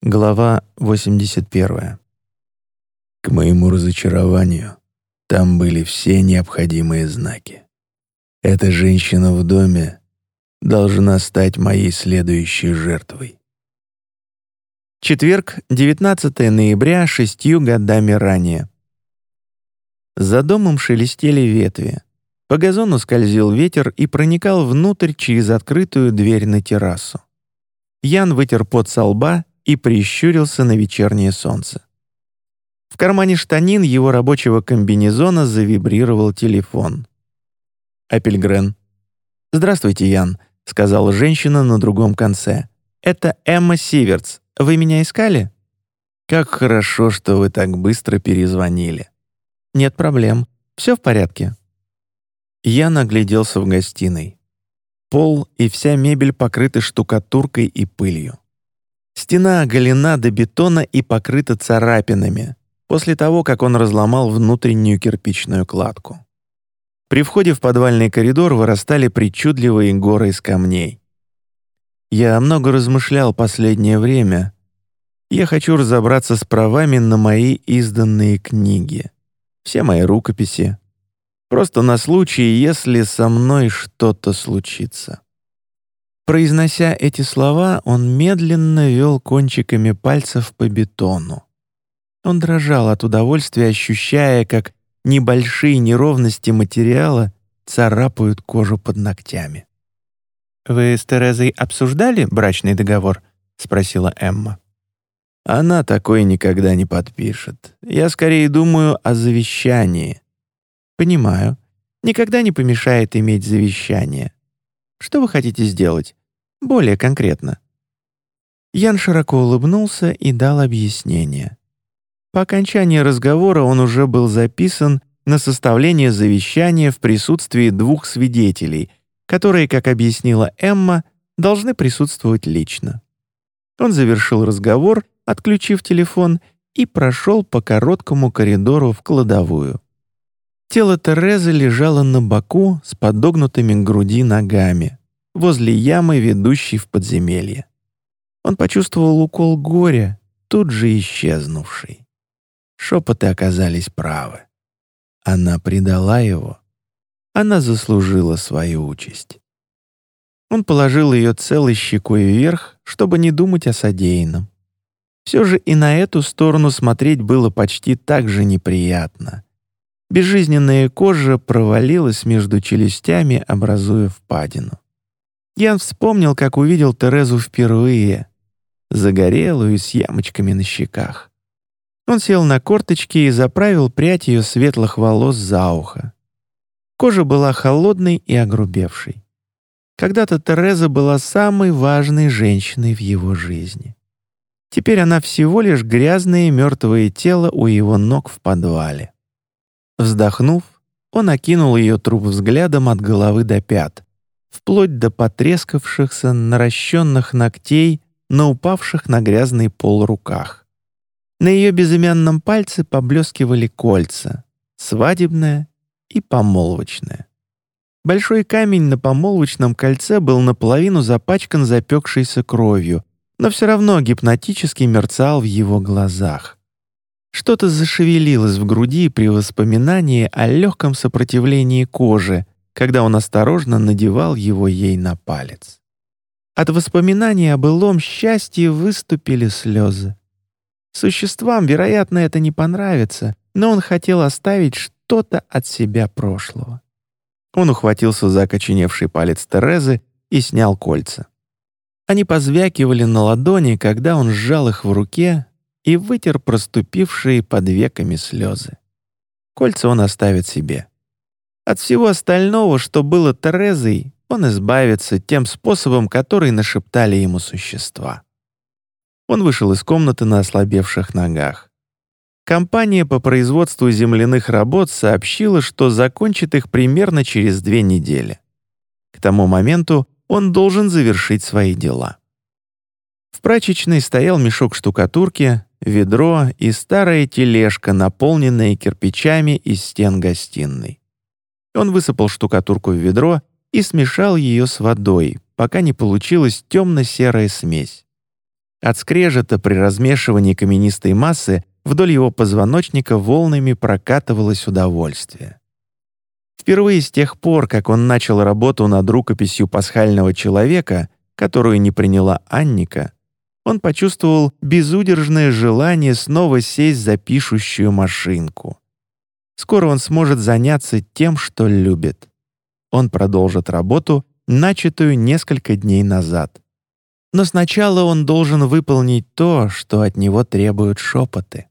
Глава 81. К моему разочарованию, там были все необходимые знаки. Эта женщина в доме должна стать моей следующей жертвой. Четверг, 19 ноября, шестью годами ранее. За домом шелестели ветви. По газону скользил ветер и проникал внутрь через открытую дверь на террасу. Ян вытер пот со лба и прищурился на вечернее солнце. В кармане штанин его рабочего комбинезона завибрировал телефон. «Апельгрен». «Здравствуйте, Ян», — сказала женщина на другом конце. «Это Эмма Сиверц. Вы меня искали?» «Как хорошо, что вы так быстро перезвонили». «Нет проблем. Все в порядке». Я нагляделся в гостиной. Пол и вся мебель покрыты штукатуркой и пылью. Стена оголена до бетона и покрыта царапинами после того, как он разломал внутреннюю кирпичную кладку. При входе в подвальный коридор вырастали причудливые горы из камней. Я много размышлял последнее время. Я хочу разобраться с правами на мои изданные книги, все мои рукописи. Просто на случай, если со мной что-то случится. Произнося эти слова, он медленно вел кончиками пальцев по бетону. Он дрожал от удовольствия, ощущая, как небольшие неровности материала царапают кожу под ногтями. «Вы с Терезой обсуждали брачный договор?» — спросила Эмма. «Она такой никогда не подпишет. Я скорее думаю о завещании». «Понимаю. Никогда не помешает иметь завещание. Что вы хотите сделать? Более конкретно. Ян широко улыбнулся и дал объяснение. По окончании разговора он уже был записан на составление завещания в присутствии двух свидетелей, которые, как объяснила Эмма, должны присутствовать лично. Он завершил разговор, отключив телефон, и прошел по короткому коридору в кладовую. Тело Терезы лежало на боку с подогнутыми к груди ногами возле ямы, ведущей в подземелье. Он почувствовал укол горя, тут же исчезнувший. Шепоты оказались правы. Она предала его. Она заслужила свою участь. Он положил ее целой щекой вверх, чтобы не думать о содеянном. Все же и на эту сторону смотреть было почти так же неприятно. Безжизненная кожа провалилась между челюстями, образуя впадину. Ян вспомнил, как увидел Терезу впервые, загорелую с ямочками на щеках. Он сел на корточки и заправил прядь ее светлых волос за ухо. Кожа была холодной и огрубевшей. Когда-то Тереза была самой важной женщиной в его жизни. Теперь она всего лишь грязное мертвое тело у его ног в подвале. Вздохнув, он окинул ее труп взглядом от головы до пят, вплоть до потрескавшихся наращенных ногтей на упавших на грязный пол руках. На ее безымянном пальце поблескивали кольца, свадебное и помолвочное. Большой камень на помолвочном кольце был наполовину запачкан запекшейся кровью, но все равно гипнотически мерцал в его глазах. Что-то зашевелилось в груди при воспоминании о легком сопротивлении кожи, когда он осторожно надевал его ей на палец. От воспоминаний о былом счастье выступили слезы. Существам, вероятно, это не понравится, но он хотел оставить что-то от себя прошлого. Он ухватился за окоченевший палец Терезы и снял кольца. Они позвякивали на ладони, когда он сжал их в руке и вытер проступившие под веками слезы. Кольца он оставит себе. От всего остального, что было Терезой, он избавится тем способом, который нашептали ему существа. Он вышел из комнаты на ослабевших ногах. Компания по производству земляных работ сообщила, что закончит их примерно через две недели. К тому моменту он должен завершить свои дела. В прачечной стоял мешок штукатурки, ведро и старая тележка, наполненная кирпичами из стен гостиной. Он высыпал штукатурку в ведро и смешал ее с водой, пока не получилась темно-серая смесь. От скрежета при размешивании каменистой массы вдоль его позвоночника волнами прокатывалось удовольствие. Впервые с тех пор, как он начал работу над рукописью пасхального человека, которую не приняла Анника, он почувствовал безудержное желание снова сесть за пишущую машинку. Скоро он сможет заняться тем, что любит. Он продолжит работу, начатую несколько дней назад. Но сначала он должен выполнить то, что от него требуют шепоты.